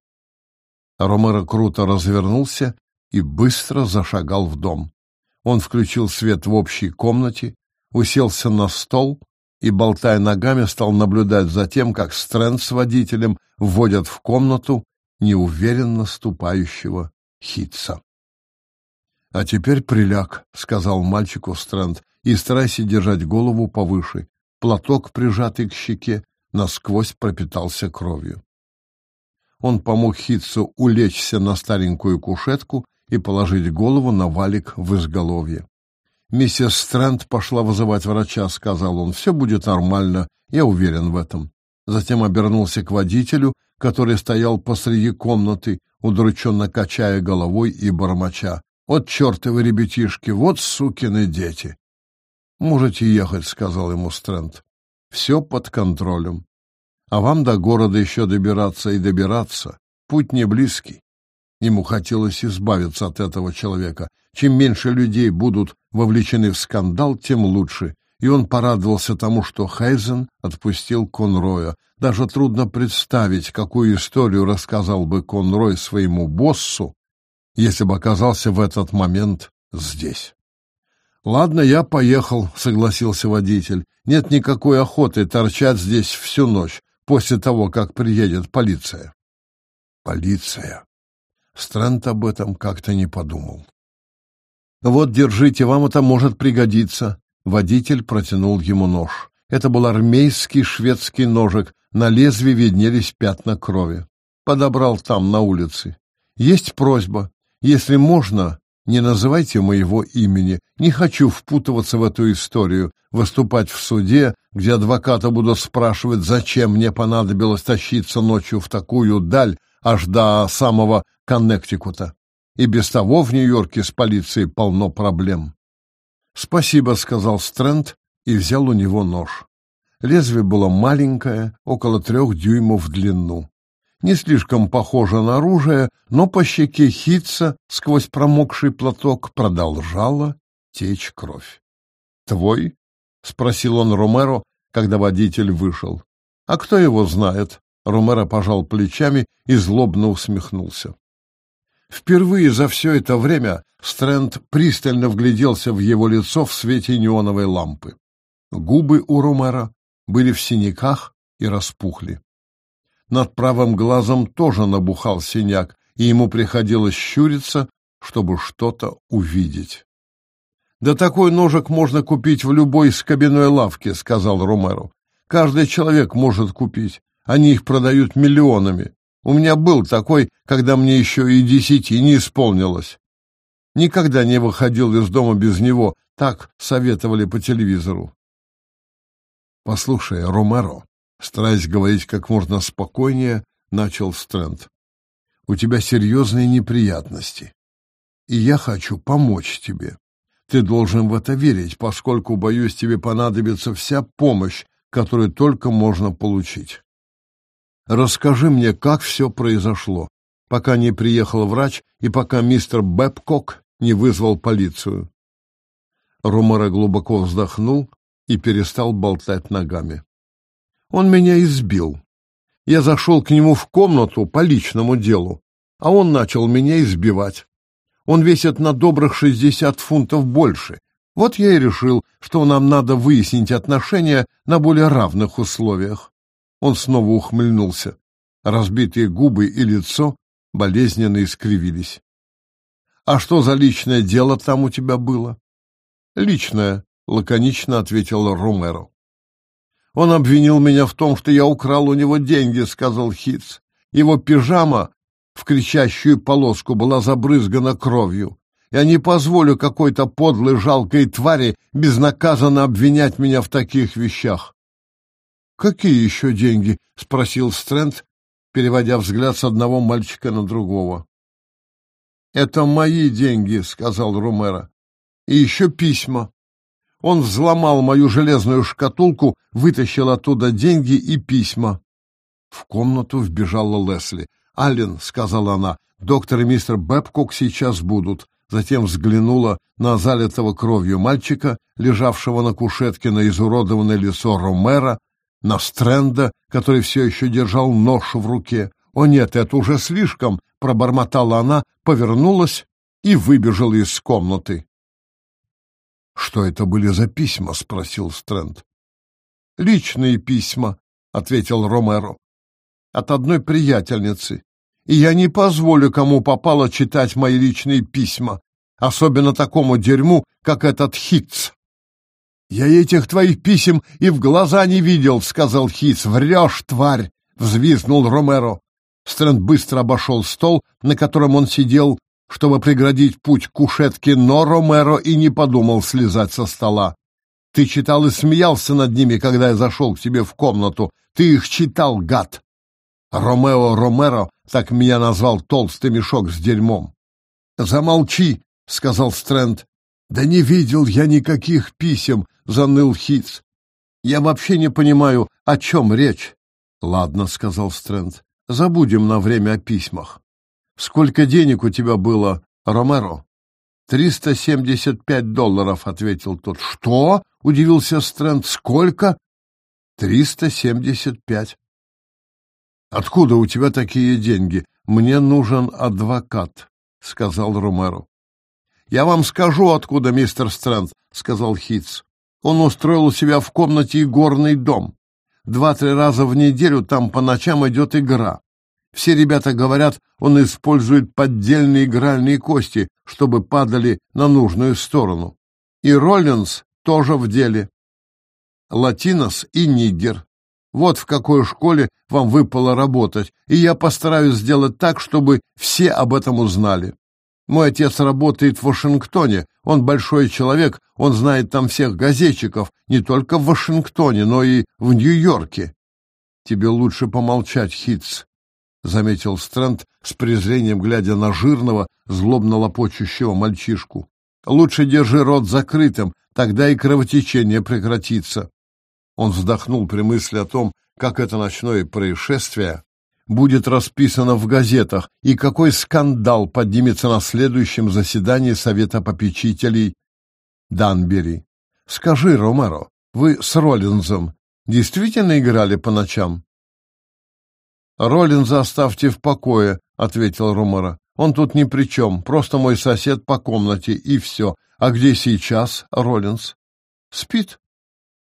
Speaker 1: Ромеро круто развернулся и быстро зашагал в дом. Он включил свет в общей комнате, уселся на стол и, болтая ногами, стал наблюдать за тем, как Стрэнд с водителем вводят в комнату неуверенно ступающего Хитца. — А теперь приляг, — сказал мальчику Стрэнд, — и старайся держать голову повыше. Платок, прижатый к щеке, насквозь пропитался кровью. Он помог Хитцу улечься на старенькую кушетку и положить голову на валик в изголовье. «Миссис Стрэнд пошла вызывать врача», — сказал он. «Все будет нормально, я уверен в этом». Затем обернулся к водителю, который стоял посреди комнаты, удрученно качая головой и бормоча. «Вот чертовы ребятишки, вот сукины дети!» «Можете ехать», — сказал ему Стрэнд. «Все под контролем. А вам до города еще добираться и добираться. Путь не близкий. Ему хотелось избавиться от этого человека. Чем меньше людей будут вовлечены в скандал, тем лучше. И он порадовался тому, что Хайзен отпустил Конроя. Даже трудно представить, какую историю рассказал бы Конрой своему боссу, если бы оказался в этот момент здесь. «Ладно, я поехал», — согласился водитель. «Нет никакой охоты торчать здесь всю ночь, после того, как приедет полиция». «Полиция», Стрэнд об этом как-то не подумал. «Вот, держите, вам это может пригодиться». Водитель протянул ему нож. Это был армейский шведский ножик, на лезвии виднелись пятна крови. Подобрал там, на улице. Есть просьба. Если можно, не называйте моего имени. Не хочу впутываться в эту историю, выступать в суде, где адвоката будут спрашивать, зачем мне понадобилось тащиться ночью в такую даль, аж до самого Коннектикута. И без того в Нью-Йорке с полицией полно проблем. «Спасибо», — сказал Стрэнд и взял у него нож. Лезвие было маленькое, около трех дюймов в длину. Не слишком похоже на оружие, но по щеке Хитца сквозь промокший платок продолжала течь кровь. «Твой?» — спросил он Ромеро, когда водитель вышел. «А кто его знает?» Ромеро пожал плечами и злобно усмехнулся. Впервые за все это время Стрэнд пристально вгляделся в его лицо в свете неоновой лампы. Губы у Ромера были в синяках и распухли. Над правым глазом тоже набухал синяк, и ему приходилось щуриться, чтобы что-то увидеть. «Да такой ножик можно купить в любой скобяной лавке», — сказал Ромеро. «Каждый человек может купить. Они их продают миллионами. У меня был такой, когда мне еще и десяти не исполнилось. Никогда не выходил из дома без него, так советовали по телевизору. Послушай, Ромеро, стараясь говорить как можно спокойнее, начал Стрэнд. У тебя серьезные неприятности, и я хочу помочь тебе. Ты должен в это верить, поскольку, боюсь, тебе понадобится вся помощь, которую только можно получить. Расскажи мне, как все произошло, пока не приехал врач и пока мистер Бэбкок не вызвал полицию. Ромеро глубоко вздохнул и перестал болтать ногами. Он меня избил. Я зашел к нему в комнату по личному делу, а он начал меня избивать. Он весит на добрых шестьдесят фунтов больше. Вот я и решил, что нам надо выяснить отношения на более равных условиях. Он снова ухмыльнулся. Разбитые губы и лицо болезненно искривились. «А что за личное дело там у тебя было?» «Личное», — лаконично ответил Ромеро. «Он обвинил меня в том, что я украл у него деньги», — сказал Хитц. «Его пижама в кричащую полоску была забрызгана кровью. Я не позволю какой-то подлой жалкой твари безнаказанно обвинять меня в таких вещах. «Какие еще деньги?» — спросил Стрэнд, переводя взгляд с одного мальчика на другого. Это мои деньги, сказал Ромеро. И еще письма. Он взломал мою железную шкатулку, вытащил оттуда деньги и письма. В комнату вбежала Лесли. «Аллен», — сказала она, — «доктор и мистер Бэбкок сейчас будут». Затем взглянула на залитого кровью мальчика, лежавшего на кушетке на изуродованное лицо Ромера, на Стрэнда, который все еще держал нож в руке. «О нет, это уже слишком!» — пробормотала она, повернулась и выбежала из комнаты. «Что это были за письма?» — спросил Стрэнд. «Личные письма», — ответил Ромеро. «От одной приятельницы. И я не позволю, кому попало, читать мои личные письма, особенно такому дерьму, как этот Хитц». «Я этих твоих писем и в глаза не видел», — сказал Хитц. «Врешь, тварь!» — взвизгнул Ромеро. Стрэнд быстро обошел стол, на котором он сидел, чтобы преградить путь к кушетке, но Ромеро и не подумал слезать со стола. Ты читал и смеялся над ними, когда я зашел к тебе в комнату. Ты их читал, гад. Ромео Ромеро так меня назвал толстый мешок с дерьмом. Замолчи, сказал Стрэнд. Да не видел я никаких писем, заныл Хитц. Я вообще не понимаю, о чем речь. Ладно, сказал Стрэнд. Забудем на время о письмах. Сколько денег у тебя было, Ромеро? «Триста семьдесят пять долларов», — ответил тот. «Что?» — удивился Стрэнд. «Сколько?» «Триста семьдесят пять». «Откуда у тебя такие деньги? Мне нужен адвокат», — сказал Ромеро. «Я вам скажу, откуда, мистер Стрэнд», — сказал Хитц. «Он устроил у себя в комнате игорный дом. Два-три раза в неделю там по ночам идет игра. Все ребята говорят, он использует поддельные игральные кости, чтобы падали на нужную сторону. И Роллинс тоже в деле. Латинос и Нигер. Вот в какой школе вам выпало работать, и я постараюсь сделать так, чтобы все об этом узнали. Мой отец работает в Вашингтоне, он большой человек, он знает там всех газетчиков, не только в Вашингтоне, но и в Нью-Йорке. Тебе лучше помолчать, Хитц. — заметил Стрэнд с презрением, глядя на жирного, злобно лопочущего мальчишку. «Лучше держи рот закрытым, тогда и кровотечение прекратится». Он вздохнул при мысли о том, как это ночное происшествие будет расписано в газетах и какой скандал поднимется на следующем заседании Совета попечителей Данбери. «Скажи, Ромеро, вы с Роллинзом действительно играли по ночам?» «Роллинза оставьте в покое», — ответил Ромеро. «Он тут ни при чем, просто мой сосед по комнате, и все. А где сейчас Роллинз?» «Спит.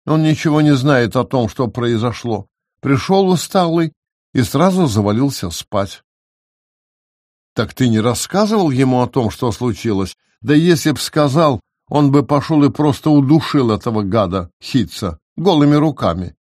Speaker 1: Он ничего не знает о том, что произошло. Пришел усталый и сразу завалился спать». «Так ты не рассказывал ему о том, что случилось? Да если б сказал, он бы пошел и просто удушил этого гада, Хитца, голыми руками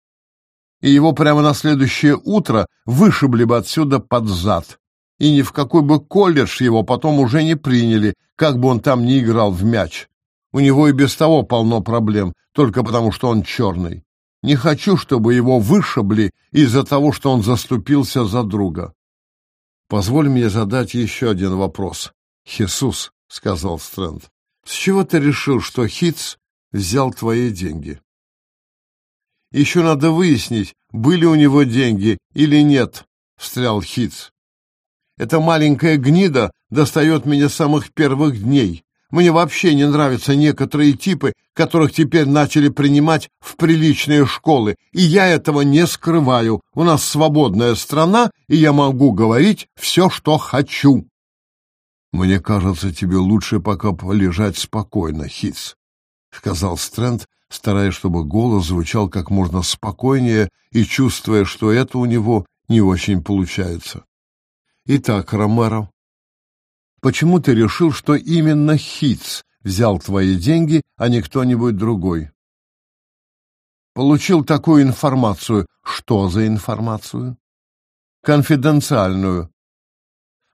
Speaker 1: и его прямо на следующее утро вышибли бы отсюда под зад. И ни в какой бы колледж его потом уже не приняли, как бы он там ни играл в мяч. У него и без того полно проблем, только потому что он черный. Не хочу, чтобы его вышибли из-за того, что он заступился за друга. Позволь мне задать еще один вопрос. Хисус, — сказал Стрэнд, — с чего ты решил, что Хитц взял твои деньги? Еще надо выяснить, были у него деньги или нет, — встрял Хитц. Эта маленькая гнида достает меня с самых первых дней. Мне вообще не нравятся некоторые типы, которых теперь начали принимать в приличные школы, и я этого не скрываю. У нас свободная страна, и я могу говорить все, что хочу. Мне кажется, тебе лучше пока полежать спокойно, Хитц, — сказал Стрэнд, стараясь, чтобы голос звучал как можно спокойнее и чувствуя, что это у него не очень получается. Итак, Ромеро, почему ты решил, что именно Хитц взял твои деньги, а не кто-нибудь другой? Получил такую информацию. Что за информацию? Конфиденциальную.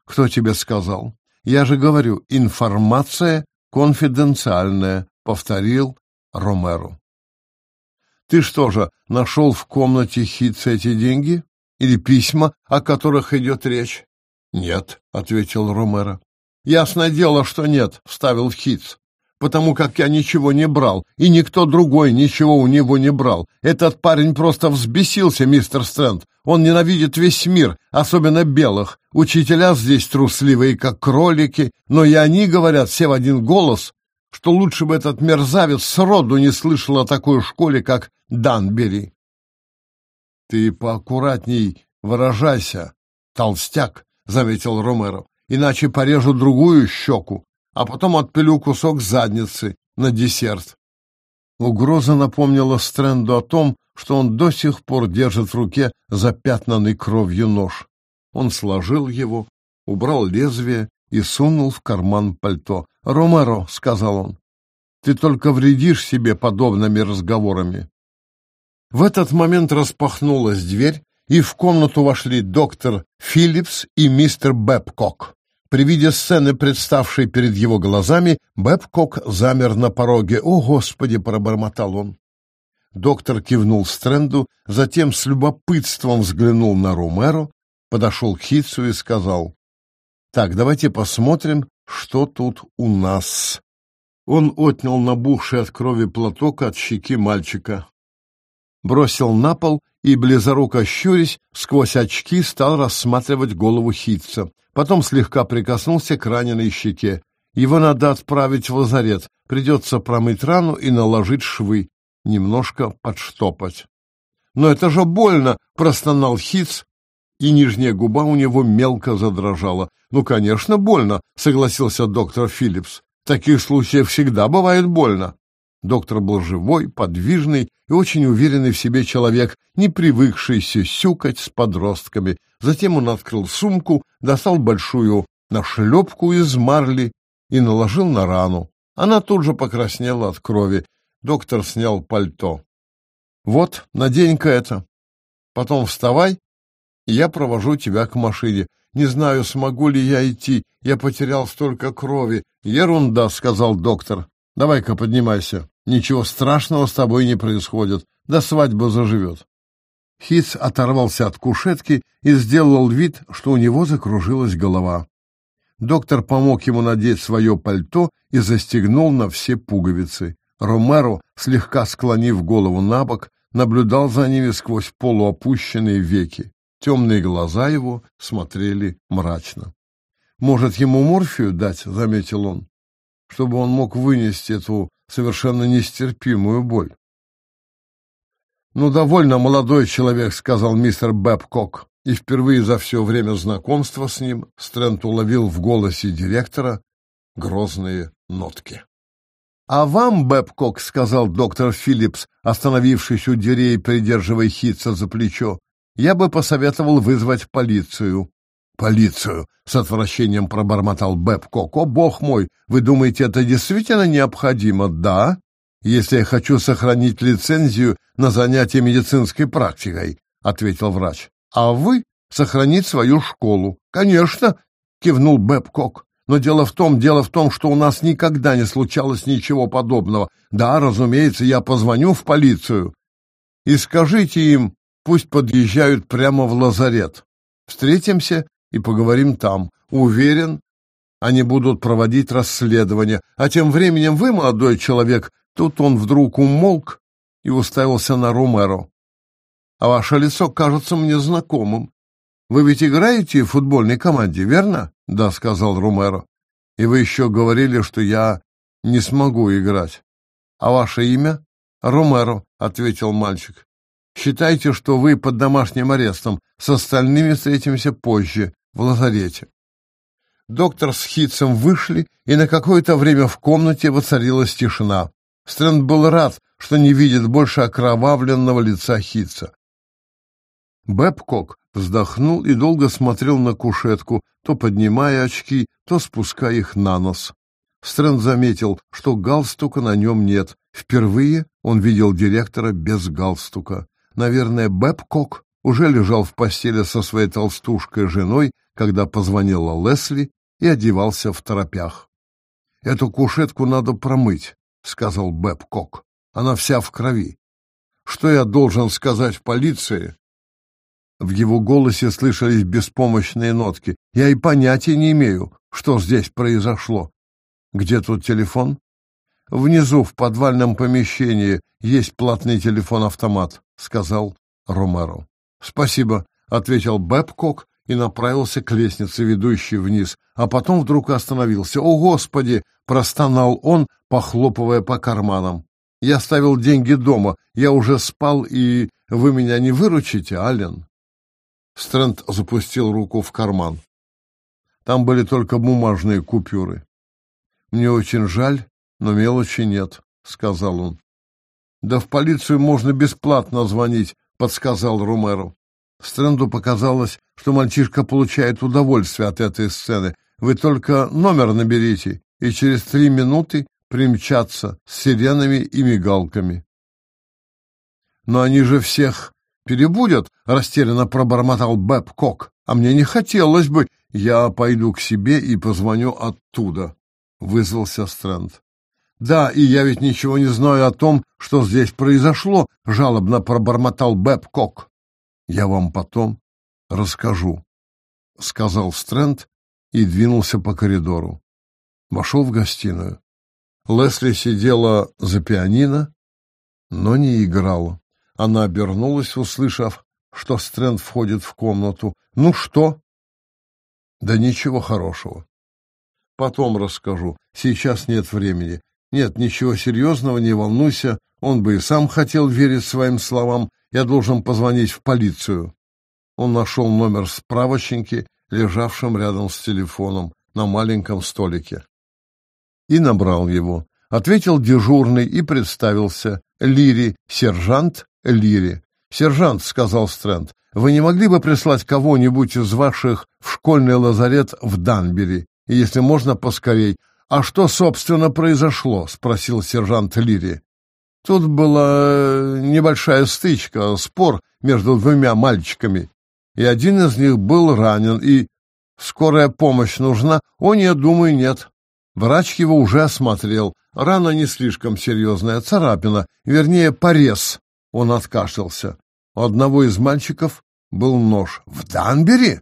Speaker 1: Кто тебе сказал? Я же говорю, информация конфиденциальная, повторил Ромеро. Ты что же, нашел в комнате Хитца эти деньги? Или письма, о которых идет речь? Нет, ответил Ромеро. Ясное дело, что нет, вставил Хитц. Потому как я ничего не брал, и никто другой ничего у него не брал. Этот парень просто взбесился, мистер Стрэнд. Он ненавидит весь мир, особенно белых. Учителя здесь трусливые, как кролики, но и они говорят все в один голос, что лучше бы этот мерзавец сроду не слышал о такой школе, как Данбери. — Ты поаккуратней выражайся, толстяк, — заметил Ромеро, — иначе порежу другую щеку, а потом отпилю кусок задницы на десерт. Угроза напомнила Стрэнду о том, что он до сих пор держит в руке запятнанный кровью нож. Он сложил его, убрал лезвие и сунул в карман пальто. «Ромеро», — сказал он, — «ты только вредишь себе подобными разговорами». В этот момент распахнулась дверь, и в комнату вошли доктор Филлипс и мистер Бэбкок. При виде сцены, представшей перед его глазами, Бэбкок замер на пороге. «О, Господи!» — пробормотал он. Доктор кивнул Стрэнду, затем с любопытством взглянул на Румеро, подошел к Хитцу и сказал, «Так, давайте посмотрим, что тут у нас». Он отнял набухший от крови платок от щеки мальчика бросил на пол и, близоруко щурясь, сквозь очки стал рассматривать голову Хитца. Потом слегка прикоснулся к раненой щеке. Его надо отправить в лазарет. Придется промыть рану и наложить швы. Немножко подштопать. «Но это же больно!» — простонал Хитц, и нижняя губа у него мелко задрожала. «Ну, конечно, больно!» — согласился доктор Филлипс. «В таких случаях всегда бывает больно». Доктор был живой, подвижный и очень уверенный в себе человек, не привыкший сюсюкать с подростками. Затем он открыл сумку, достал большую нашлепку из марли и наложил на рану. Она тут же покраснела от крови. Доктор снял пальто. «Вот, надень-ка это. Потом вставай, и я провожу тебя к машине. Не знаю, смогу ли я идти. Я потерял столько крови. Ерунда», — сказал доктор. Давай-ка поднимайся. Ничего страшного с тобой не происходит. До свадьбы заживет. Хитц оторвался от кушетки и сделал вид, что у него закружилась голова. Доктор помог ему надеть свое пальто и застегнул на все пуговицы. Ромеро, слегка склонив голову на бок, наблюдал за ними сквозь полуопущенные веки. Темные глаза его смотрели мрачно. «Может, ему морфию дать?» — заметил он чтобы он мог вынести эту совершенно нестерпимую боль. «Ну, довольно, молодой человек», — сказал мистер Бэбкок, и впервые за все время знакомства с ним Стрэнд уловил в голосе директора грозные нотки. «А вам, Бэбкок», — сказал доктор Филлипс, остановившись у дверей, придерживая Хитца за плечо, — «я бы посоветовал вызвать полицию полицию!» — с отвращением пробормотал Бэбкок. «О, бог мой! Вы думаете, это действительно необходимо?» «Да, если я хочу сохранить лицензию на занятие медицинской практикой», — ответил врач. «А вы сохранить свою школу?» «Конечно!» — кивнул Бэбкок. «Но дело в том, дело в том, что у нас никогда не случалось ничего подобного. Да, разумеется, я позвоню в полицию. И скажите им, пусть подъезжают прямо в лазарет. Встретимся и поговорим там. Уверен, они будут проводить расследование. А тем временем вы, молодой человек, тут он вдруг умолк и уставился на Ромеро. А ваше лицо кажется мне знакомым. Вы ведь играете в футбольной команде, верно? Да, сказал Ромеро. И вы еще говорили, что я не смогу играть. А ваше имя? Ромеро, ответил мальчик. Считайте, что вы под домашним арестом. С остальными встретимся позже в лазарете. Доктор с Хитцем вышли, и на какое-то время в комнате воцарилась тишина. Стрэнд был рад, что не видит больше окровавленного лица Хитца. Бэбкок вздохнул и долго смотрел на кушетку, то поднимая очки, то спуская их на нос. Стрэнд заметил, что галстука на нем нет. Впервые он видел директора без галстука. Наверное, Бэбкок уже лежал в постели со своей толстушкой женой, когда позвонила Лесли и одевался в торопях. «Эту кушетку надо промыть», — сказал Бэб Кок. «Она вся в крови. Что я должен сказать полиции?» В его голосе слышались беспомощные нотки. «Я и понятия не имею, что здесь произошло. Где тут телефон?» «Внизу, в подвальном помещении, есть платный телефон-автомат», — сказал Ромеро. «Спасибо», — ответил Бэбкок и направился к лестнице, ведущей вниз, а потом вдруг остановился. «О, Господи!» — простонал он, похлопывая по карманам. «Я оставил деньги дома. Я уже спал, и вы меня не выручите, Аллен?» Стрэнд запустил руку в карман. Там были только бумажные купюры. «Мне очень жаль, но мелочи нет», — сказал он. «Да в полицию можно бесплатно звонить», — подсказал Румеру. Стрэнду показалось, что мальчишка получает удовольствие от этой сцены. Вы только номер наберите, и через три минуты примчатся с сиренами и мигалками. Но они же всех перебудет, растерянно пробормотал Бэб Кок. А мне не хотелось бы. Я пойду к себе и позвоню оттуда, вызвался Стрэнд. Да, и я ведь ничего не знаю о том, что здесь произошло, жалобно пробормотал Бэб Кок. Я вам потом расскажу, сказал Стрэнд и двинулся по коридору. Вошел в гостиную. Лесли сидела за пианино, но не играла. Она обернулась, услышав, что Стрэнд входит в комнату. «Ну что?» «Да ничего хорошего. Потом расскажу. Сейчас нет времени. Нет, ничего серьезного, не волнуйся. Он бы и сам хотел верить своим словам. Я должен позвонить в полицию». Он нашел номер справочники, лежавшим рядом с телефоном на маленьком столике. И набрал его. Ответил дежурный и представился. Лири, сержант Лире. «Сержант», — сказал Стрэнд, — «вы не могли бы прислать кого-нибудь из ваших в школьный лазарет в Данбери? Если можно, поскорей». «А что, собственно, произошло?» — спросил сержант Лири. Тут была небольшая стычка, спор между двумя мальчиками, и один из них был ранен, и... Скорая помощь нужна? О, нет, думаю, нет. Врач его уже осмотрел. Рана не слишком серьезная, царапина, вернее, порез. Он откашлялся. У одного из мальчиков был нож. «В Данбери?»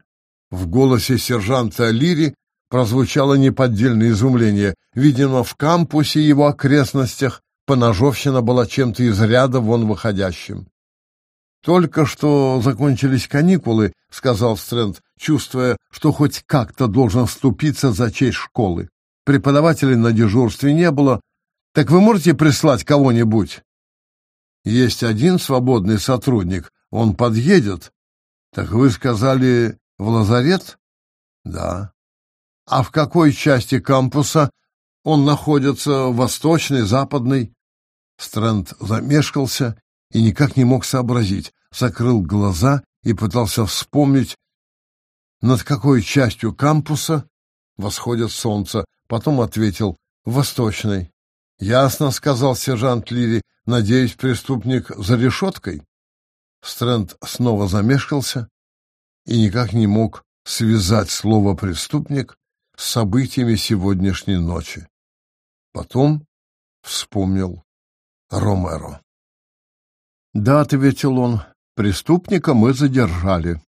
Speaker 1: В голосе сержанта Лири прозвучало неподдельное изумление. Видимо, в кампусе и его окрестностях поножовщина была чем-то из ряда вон выходящим. «Только что закончились каникулы», — сказал Стрэнд, чувствуя, что хоть как-то должен вступиться за честь школы. Преподавателей на дежурстве не было. «Так вы можете прислать кого-нибудь?» Есть один свободный сотрудник, он подъедет. Так вы сказали, в лазарет? Да. А в какой части кампуса он находится? Восточный, западный? Стрэнд замешкался и никак не мог сообразить, закрыл глаза и пытался вспомнить, над какой частью кампуса восходит солнце. Потом ответил «Восточный». «Ясно», — сказал сержант Лири. Надеюсь, преступник за решеткой?» Стрэнд снова замешкался и никак не мог связать слово «преступник» событиями сегодняшней ночи. Потом вспомнил Ромеро. «Да», — ответил он, — «преступника мы задержали».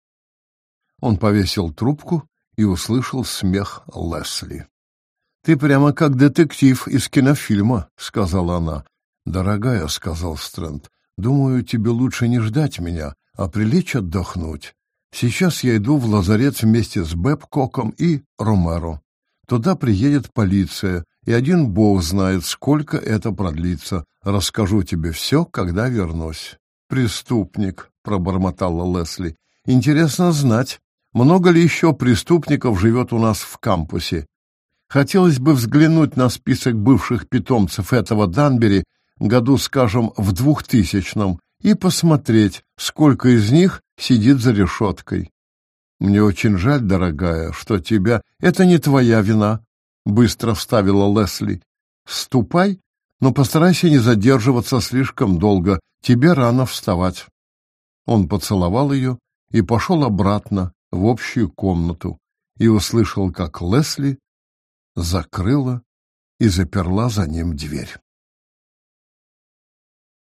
Speaker 1: Он повесил трубку и услышал смех Лесли. «Ты прямо как детектив из кинофильма», — сказала она. «Дорогая», — сказал Стрэнд, — «думаю, тебе лучше не ждать меня, а прилечь отдохнуть. Сейчас я иду в лазарет вместе с Бэбкоком и Ромеро. Туда приедет полиция, и один бог знает, сколько это продлится. Расскажу тебе все, когда вернусь». «Преступник», — пробормотала Лесли. «Интересно знать, много ли еще преступников живет у нас в кампусе? Хотелось бы взглянуть на список бывших питомцев этого Данбери году, скажем, в двухтысячном, и посмотреть, сколько из них сидит за решеткой. Мне очень жаль, дорогая, что тебя... Это не твоя вина, — быстро вставила Лесли. Ступай, но постарайся не задерживаться слишком долго. Тебе рано вставать. Он поцеловал ее и пошел обратно в общую комнату и услышал, как Лесли закрыла и заперла за ним дверь.